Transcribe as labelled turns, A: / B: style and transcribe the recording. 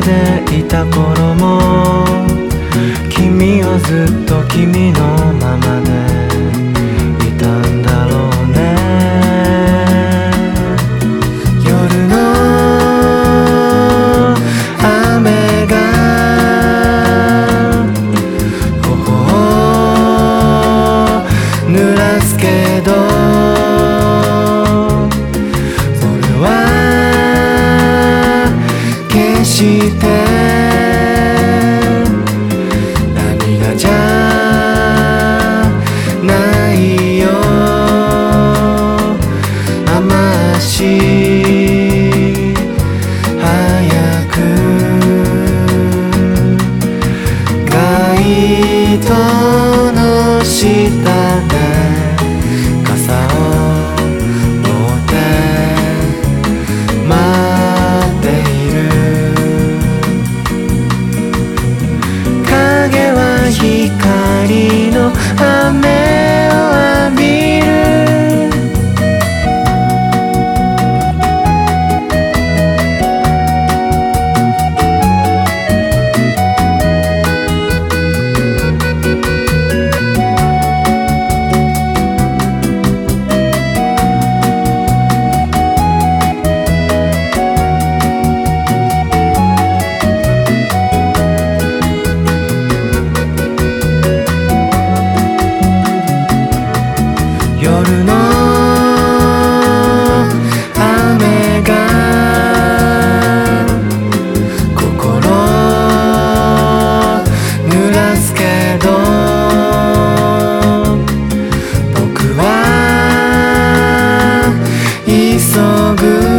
A: でいた頃も君はずっと君のままで。time. good.